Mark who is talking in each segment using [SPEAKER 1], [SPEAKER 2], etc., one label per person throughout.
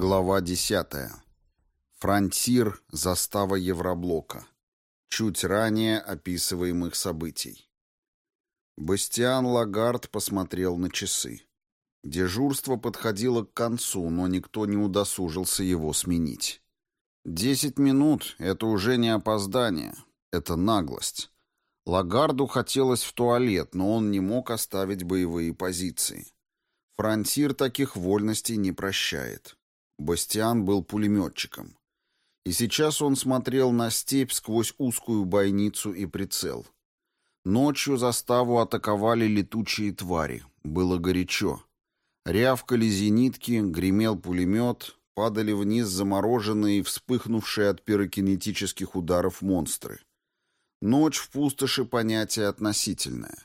[SPEAKER 1] Глава 10. Фронтир, застава Евроблока. Чуть ранее описываемых событий. Бастиан Лагард посмотрел на часы. Дежурство подходило к концу, но никто не удосужился его сменить. Десять минут — это уже не опоздание, это наглость. Лагарду хотелось в туалет, но он не мог оставить боевые позиции. Фронтир таких вольностей не прощает. Бастиан был пулеметчиком. И сейчас он смотрел на степь сквозь узкую бойницу и прицел. Ночью заставу атаковали летучие твари. Было горячо. Рявкали зенитки, гремел пулемет, падали вниз замороженные и вспыхнувшие от пирокинетических ударов монстры. Ночь в пустоши понятие относительное.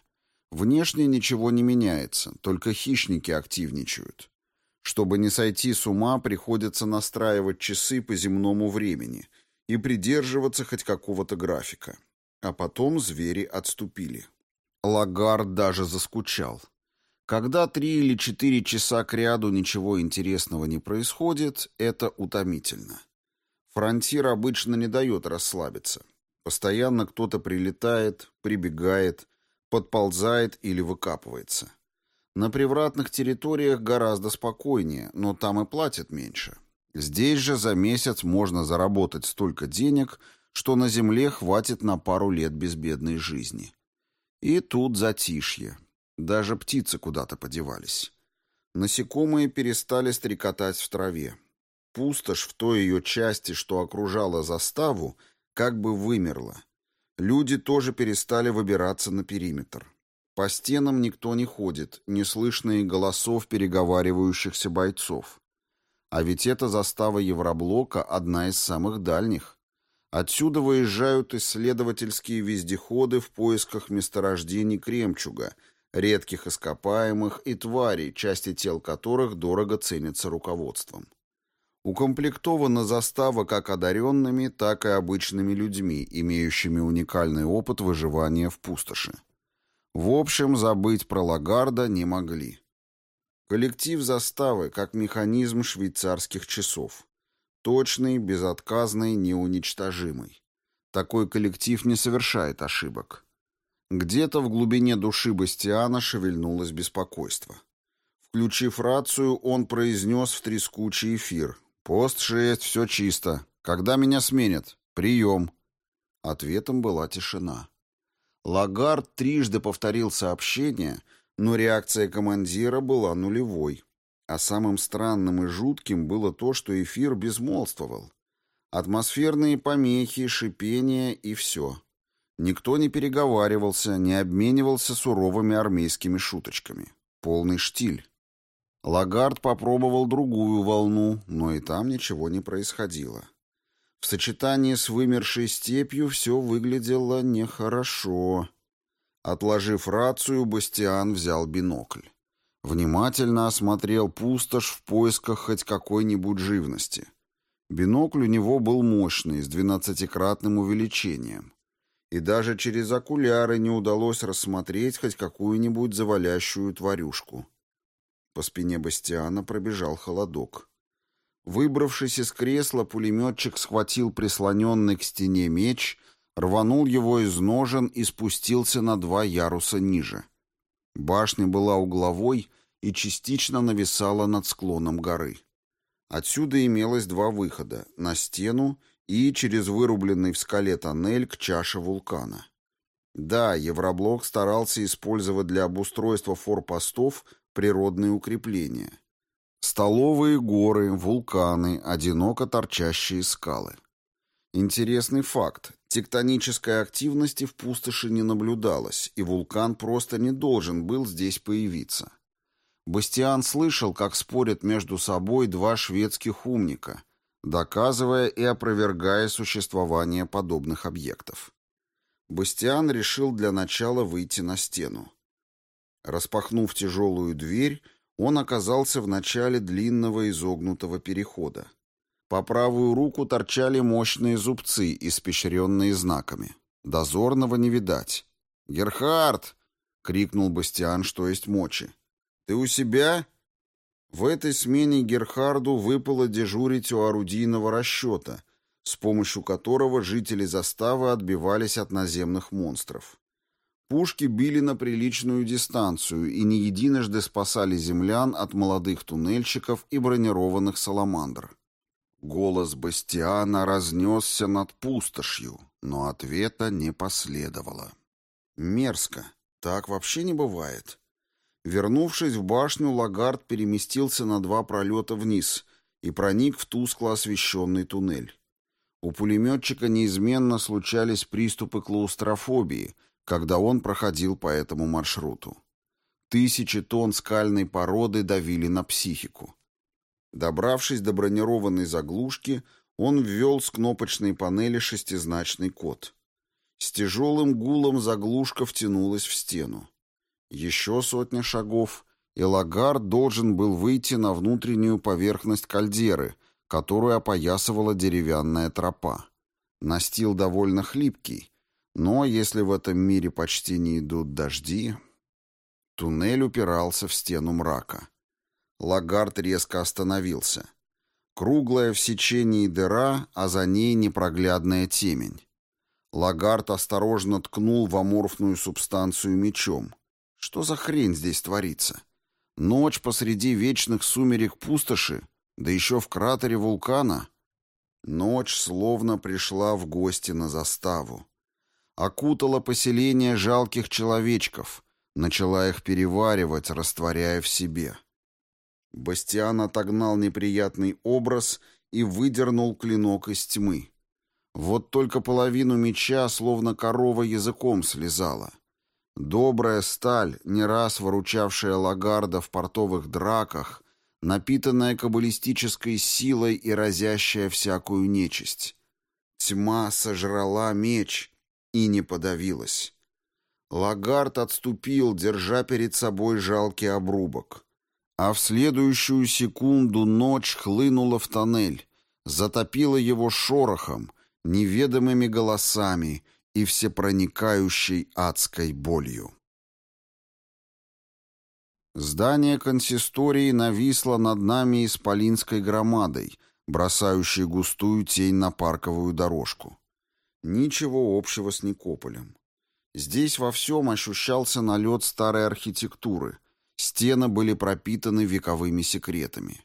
[SPEAKER 1] Внешне ничего не меняется, только хищники активничают. Чтобы не сойти с ума, приходится настраивать часы по земному времени и придерживаться хоть какого-то графика. А потом звери отступили. Лагард даже заскучал. Когда три или четыре часа кряду ничего интересного не происходит, это утомительно. Фронтир обычно не дает расслабиться. Постоянно кто-то прилетает, прибегает, подползает или выкапывается. На привратных территориях гораздо спокойнее, но там и платят меньше. Здесь же за месяц можно заработать столько денег, что на земле хватит на пару лет безбедной жизни. И тут затишье. Даже птицы куда-то подевались. Насекомые перестали стрекотать в траве. Пустошь в той ее части, что окружала заставу, как бы вымерла. Люди тоже перестали выбираться на периметр. По стенам никто не ходит, не слышно и голосов переговаривающихся бойцов. А ведь эта застава Евроблока одна из самых дальних. Отсюда выезжают исследовательские вездеходы в поисках месторождений кремчуга, редких ископаемых и тварей, части тел которых дорого ценятся руководством. Укомплектована застава как одаренными, так и обычными людьми, имеющими уникальный опыт выживания в пустоши. В общем, забыть про Лагарда не могли. Коллектив заставы как механизм швейцарских часов. Точный, безотказный, неуничтожимый. Такой коллектив не совершает ошибок. Где-то в глубине души Бастиана шевельнулось беспокойство. Включив рацию, он произнес в трескучий эфир. «Пост шесть, все чисто. Когда меня сменят? Прием». Ответом была тишина. Лагард трижды повторил сообщение, но реакция командира была нулевой. А самым странным и жутким было то, что эфир безмолвствовал. Атмосферные помехи, шипение и все. Никто не переговаривался, не обменивался суровыми армейскими шуточками. Полный штиль. Лагард попробовал другую волну, но и там ничего не происходило. В сочетании с вымершей степью все выглядело нехорошо. Отложив рацию, Бастиан взял бинокль. Внимательно осмотрел пустошь в поисках хоть какой-нибудь живности. Бинокль у него был мощный, с двенадцатикратным увеличением. И даже через окуляры не удалось рассмотреть хоть какую-нибудь завалящую тварюшку. По спине Бастиана пробежал холодок. Выбравшись из кресла, пулеметчик схватил прислоненный к стене меч, рванул его из ножен и спустился на два яруса ниже. Башня была угловой и частично нависала над склоном горы. Отсюда имелось два выхода — на стену и через вырубленный в скале тоннель к чаше вулкана. Да, Евроблок старался использовать для обустройства форпостов природные укрепления — Столовые горы, вулканы, одиноко торчащие скалы. Интересный факт. Тектонической активности в пустоши не наблюдалось, и вулкан просто не должен был здесь появиться. Бастиан слышал, как спорят между собой два шведских умника, доказывая и опровергая существование подобных объектов. Бастиан решил для начала выйти на стену. Распахнув тяжелую дверь, он оказался в начале длинного изогнутого перехода. По правую руку торчали мощные зубцы, испещренные знаками. Дозорного не видать. «Герхард!» — крикнул Бастиан, что есть мочи. «Ты у себя?» В этой смене Герхарду выпало дежурить у орудийного расчета, с помощью которого жители заставы отбивались от наземных монстров. Пушки били на приличную дистанцию и не единожды спасали землян от молодых туннельщиков и бронированных саламандр. Голос Бастиана разнесся над пустошью, но ответа не последовало. Мерзко. Так вообще не бывает. Вернувшись в башню, Лагард переместился на два пролета вниз и проник в тускло освещенный туннель. У пулеметчика неизменно случались приступы клаустрофобии, когда он проходил по этому маршруту. Тысячи тонн скальной породы давили на психику. Добравшись до бронированной заглушки, он ввел с кнопочной панели шестизначный код. С тяжелым гулом заглушка втянулась в стену. Еще сотня шагов, и Лагард должен был выйти на внутреннюю поверхность кальдеры, которую опоясывала деревянная тропа. Настил довольно хлипкий, но если в этом мире почти не идут дожди... Туннель упирался в стену мрака. Лагард резко остановился. Круглая в сечении дыра, а за ней непроглядная темень. Лагард осторожно ткнул в аморфную субстанцию мечом. Что за хрень здесь творится? Ночь посреди вечных сумерек пустоши, да еще в кратере вулкана. Ночь словно пришла в гости на заставу. Окутала поселение жалких человечков, начала их переваривать, растворяя в себе. Бастиан отогнал неприятный образ и выдернул клинок из тьмы. Вот только половину меча словно корова языком слезала. Добрая сталь, не раз выручавшая Лагарда в портовых драках, напитанная каббалистической силой и разящая всякую нечисть. Тьма сожрала меч и не подавилась. Лагард отступил, держа перед собой жалкий обрубок. А в следующую секунду ночь хлынула в тоннель, затопила его шорохом, неведомыми голосами и всепроникающей адской болью. Здание консистории нависло над нами исполинской громадой, бросающей густую тень на парковую дорожку. Ничего общего с Никополем. Здесь во всем ощущался налет старой архитектуры, стены были пропитаны вековыми секретами.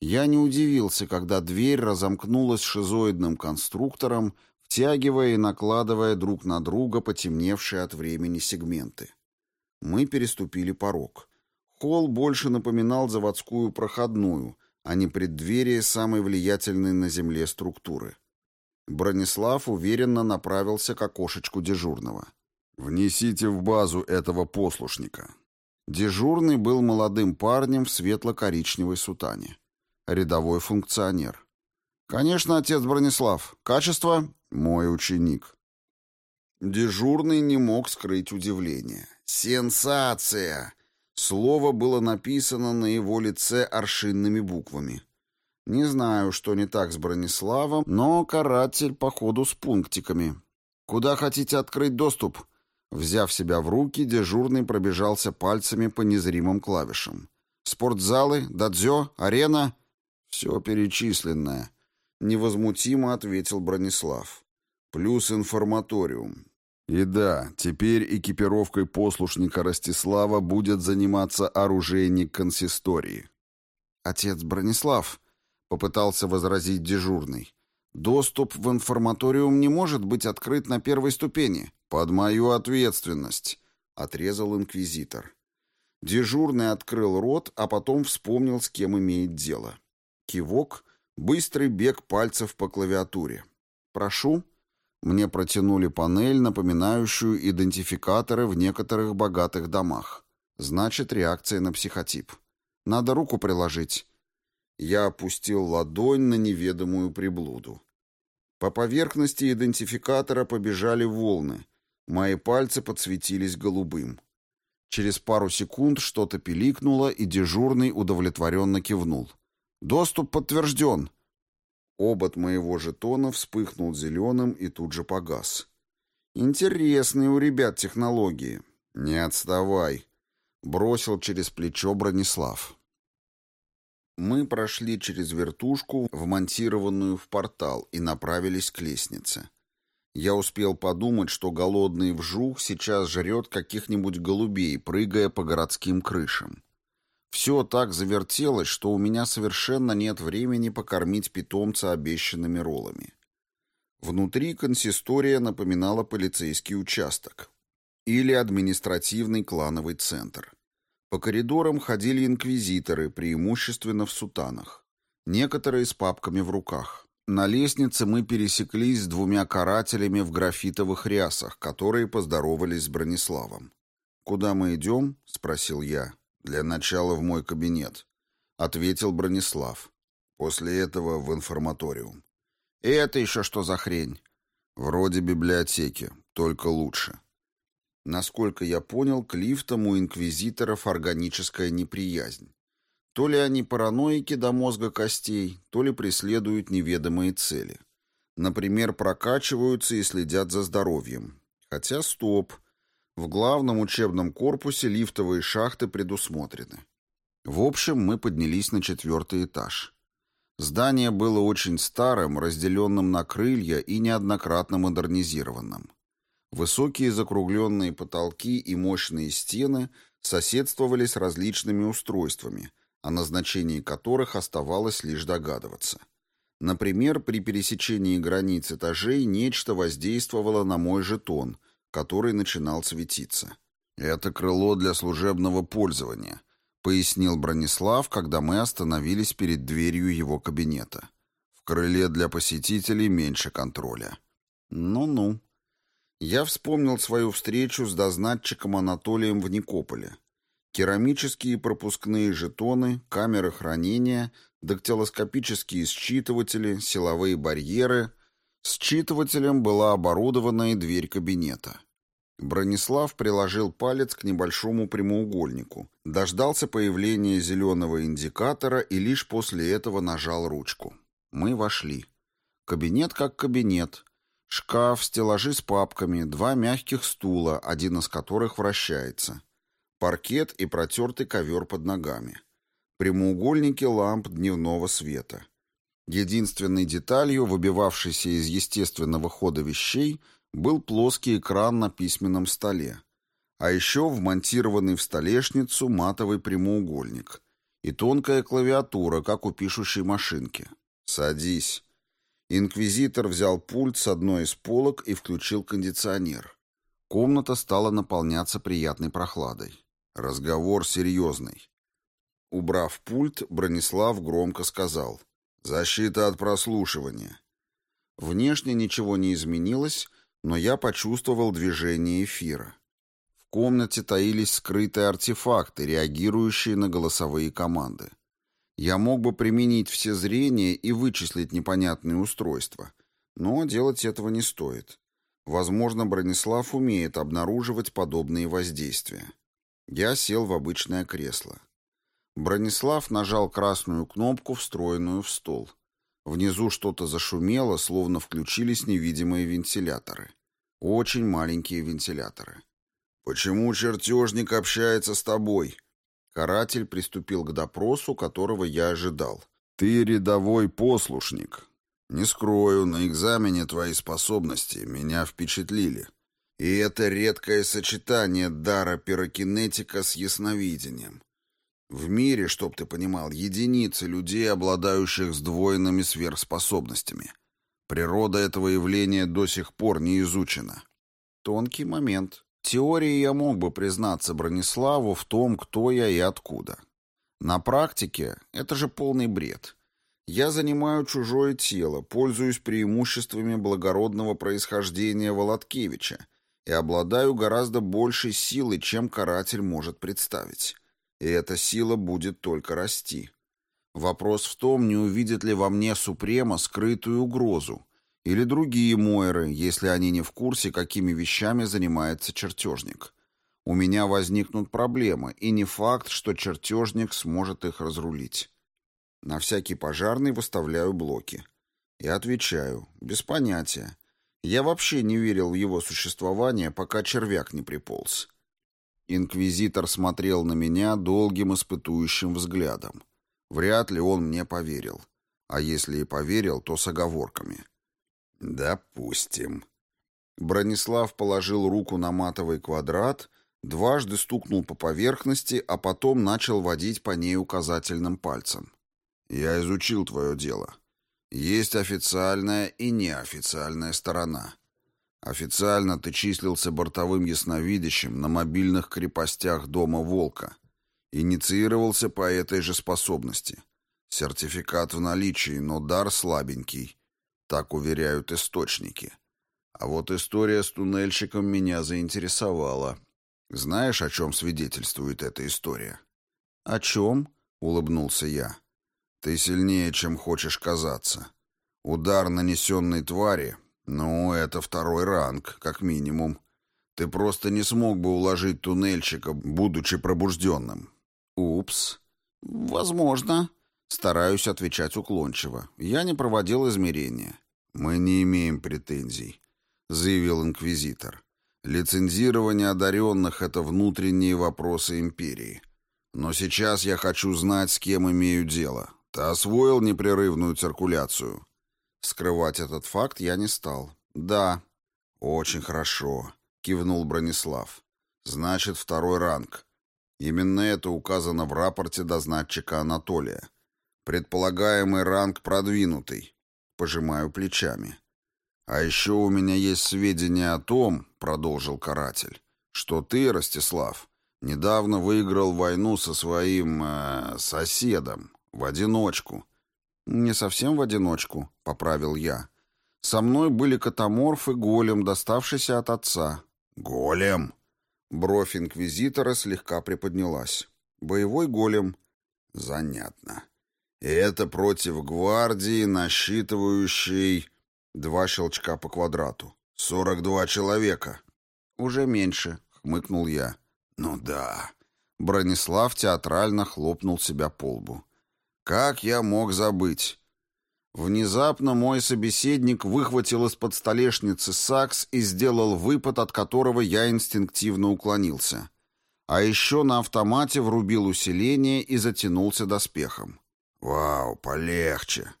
[SPEAKER 1] Я не удивился, когда дверь разомкнулась шизоидным конструктором, втягивая и накладывая друг на друга потемневшие от времени сегменты. Мы переступили порог. Холл больше напоминал заводскую проходную, а не преддверие самой влиятельной на Земле структуры. Бронислав уверенно направился к окошечку дежурного. «Внесите в базу этого послушника». Дежурный был молодым парнем в светло-коричневой сутане рядовой функционер. «Конечно, отец Бронислав. Качество — мой ученик». Дежурный не мог скрыть удивление. «Сенсация!» Слово было написано на его лице аршинными буквами. Не знаю, что не так с Брониславом, но каратель, походу, с пунктиками. «Куда хотите открыть доступ?» Взяв себя в руки, дежурный пробежался пальцами по незримым клавишам. «Спортзалы? Дадзё? Арена?» «Все перечисленное», — невозмутимо ответил Бронислав. «Плюс информаториум. И да, теперь экипировкой послушника Ростислава будет заниматься оружейник консистории». «Отец Бронислав», — попытался возразить дежурный, — «доступ в информаториум не может быть открыт на первой ступени». «Под мою ответственность», — отрезал инквизитор. Дежурный открыл рот, а потом вспомнил, с кем имеет дело. Кивок, быстрый бег пальцев по клавиатуре. «Прошу». Мне протянули панель, напоминающую идентификаторы в некоторых богатых домах. Значит, реакция на психотип. Надо руку приложить. Я опустил ладонь на неведомую приблуду. По поверхности идентификатора побежали волны. Мои пальцы подсветились голубым. Через пару секунд что-то пиликнуло, и дежурный удовлетворенно кивнул. Доступ подтвержден. Обод моего жетона вспыхнул зеленым и тут же погас. Интересные у ребят технологии. Не отставай. Бросил через плечо Бронислав. Мы прошли через вертушку, вмонтированную в портал, и направились к лестнице. Я успел подумать, что голодный вжух сейчас жрет каких-нибудь голубей, прыгая по городским крышам. Все так завертелось, что у меня совершенно нет времени покормить питомца обещанными роллами. Внутри консистория напоминала полицейский участок или административный клановый центр. По коридорам ходили инквизиторы, преимущественно в сутанах. Некоторые с папками в руках. На лестнице мы пересеклись с двумя карателями в графитовых рясах, которые поздоровались с Брониславом. «Куда мы идем?» — спросил я. «Для начала в мой кабинет», — ответил Бронислав. После этого в информаториум. «И это еще что за хрень?» «Вроде библиотеки, только лучше». Насколько я понял, к лифтам у инквизиторов органическая неприязнь. То ли они параноики до мозга костей, то ли преследуют неведомые цели. Например, прокачиваются и следят за здоровьем. Хотя стоп. В главном учебном корпусе лифтовые шахты предусмотрены. В общем, мы поднялись на четвертый этаж. Здание было очень старым, разделенным на крылья и неоднократно модернизированным. Высокие закругленные потолки и мощные стены соседствовали с различными устройствами, о назначении которых оставалось лишь догадываться. Например, при пересечении границ этажей нечто воздействовало на мой жетон, который начинал светиться. «Это крыло для служебного пользования», — пояснил Бронислав, когда мы остановились перед дверью его кабинета. «В крыле для посетителей меньше контроля». «Ну-ну», я вспомнил свою встречу с дознатчиком Анатолием в Никополе. Керамические пропускные жетоны, камеры хранения, дактилоскопические считыватели, силовые барьеры. Считывателем была оборудована и дверь кабинета. Бронислав приложил палец к небольшому прямоугольнику, дождался появления зеленого индикатора и лишь после этого нажал ручку. Мы вошли. Кабинет как кабинет, Шкаф, стеллажи с папками, два мягких стула, один из которых вращается. Паркет и протертый ковер под ногами. Прямоугольники ламп дневного света. Единственной деталью, выбивавшейся из естественного хода вещей, был плоский экран на письменном столе. А еще вмонтированный в столешницу матовый прямоугольник. И тонкая клавиатура, как у пишущей машинки. «Садись», Инквизитор взял пульт с одной из полок и включил кондиционер. Комната стала наполняться приятной прохладой. Разговор серьезный. Убрав пульт, Бронислав громко сказал «Защита от прослушивания». Внешне ничего не изменилось, но я почувствовал движение эфира. В комнате таились скрытые артефакты, реагирующие на голосовые команды. Я мог бы применить все зрения и вычислить непонятные устройства, но делать этого не стоит. Возможно, Бронислав умеет обнаруживать подобные воздействия. Я сел в обычное кресло. Бронислав нажал красную кнопку, встроенную в стол. Внизу что-то зашумело, словно включились невидимые вентиляторы. Очень маленькие вентиляторы. «Почему чертежник общается с тобой?» Каратель приступил к допросу, которого я ожидал. «Ты рядовой послушник. Не скрою, на экзамене твои способности меня впечатлили. И это редкое сочетание дара пирокинетика с ясновидением. В мире, чтоб ты понимал, единицы людей, обладающих сдвоенными сверхспособностями. Природа этого явления до сих пор не изучена. Тонкий момент теории я мог бы признаться Брониславу в том, кто я и откуда. На практике это же полный бред. Я занимаю чужое тело, пользуюсь преимуществами благородного происхождения Володкевича и обладаю гораздо большей силой, чем каратель может представить. И эта сила будет только расти. Вопрос в том, не увидит ли во мне Супрема скрытую угрозу, или другие Мойры, если они не в курсе, какими вещами занимается чертежник. У меня возникнут проблемы, и не факт, что чертежник сможет их разрулить. На всякий пожарный выставляю блоки. И отвечаю, без понятия. Я вообще не верил в его существование, пока червяк не приполз. Инквизитор смотрел на меня долгим испытующим взглядом. Вряд ли он мне поверил. А если и поверил, то с оговорками. «Допустим». Бронислав положил руку на матовый квадрат, дважды стукнул по поверхности, а потом начал водить по ней указательным пальцем. «Я изучил твое дело. Есть официальная и неофициальная сторона. Официально ты числился бортовым ясновидящим на мобильных крепостях Дома Волка. Инициировался по этой же способности. Сертификат в наличии, но дар слабенький. Так уверяют источники. А вот история с туннельщиком меня заинтересовала. Знаешь, о чем свидетельствует эта история?
[SPEAKER 2] «О чем?» — улыбнулся я.
[SPEAKER 1] Ты сильнее, чем хочешь казаться. Удар, нанесенный твари, ну, это второй ранг, как минимум. Ты просто не смог бы уложить туннельщика, будучи пробужденным.
[SPEAKER 2] Упс. Возможно. Стараюсь отвечать уклончиво. Я не проводил измерения.
[SPEAKER 1] Мы не имеем претензий, заявил инквизитор. Лицензирование одаренных — это внутренние вопросы империи. Но сейчас я хочу знать, с кем имею дело. Ты освоил непрерывную циркуляцию? Скрывать этот факт я не стал. Да. Очень хорошо, кивнул Бронислав. Значит, второй ранг. Именно это указано в рапорте дознатчика Анатолия. Предполагаемый ранг продвинутый. Пожимаю плечами. А еще у меня есть сведения о том, продолжил каратель, что ты, Ростислав, недавно выиграл войну со своим э, соседом, «В одиночку».
[SPEAKER 2] «Не совсем в одиночку», — поправил я. «Со мной были катаморф и голем, доставшийся от отца».
[SPEAKER 1] «Голем?»
[SPEAKER 2] Бровь инквизитора слегка приподнялась. «Боевой голем».
[SPEAKER 1] «Занятно. Это против гвардии, насчитывающей...» Два щелчка по квадрату. «Сорок два человека».
[SPEAKER 2] «Уже меньше», — хмыкнул я.
[SPEAKER 1] «Ну да». Бронислав театрально хлопнул себя по лбу. Как я мог забыть? Внезапно мой собеседник выхватил из-под столешницы сакс и сделал выпад, от которого я инстинктивно уклонился. А еще на автомате врубил усиление и затянулся доспехом. «Вау, полегче!»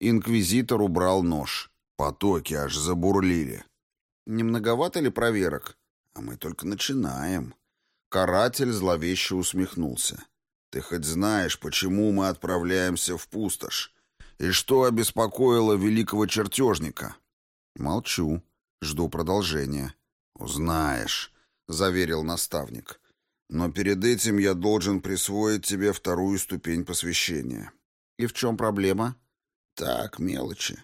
[SPEAKER 1] Инквизитор убрал нож. Потоки аж забурлили.
[SPEAKER 2] «Не многовато ли проверок?»
[SPEAKER 1] «А мы только начинаем». Каратель зловеще усмехнулся. Ты хоть знаешь, почему мы отправляемся в пустошь? И что обеспокоило великого чертежника?»
[SPEAKER 2] «Молчу. Жду продолжения».
[SPEAKER 1] «Узнаешь», — заверил наставник. «Но перед этим я должен присвоить тебе вторую ступень посвящения».
[SPEAKER 2] «И в чем проблема?»
[SPEAKER 1] «Так, мелочи».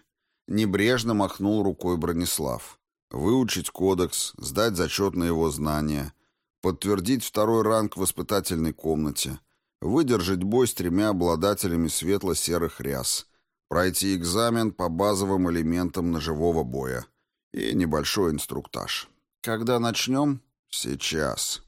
[SPEAKER 1] Небрежно махнул рукой Бронислав. «Выучить кодекс, сдать зачет на его знания, подтвердить второй ранг в воспитательной комнате» выдержать бой с тремя обладателями светло-серых ряс, пройти экзамен по базовым элементам ножевого боя и небольшой инструктаж.
[SPEAKER 2] Когда начнем?
[SPEAKER 1] Сейчас.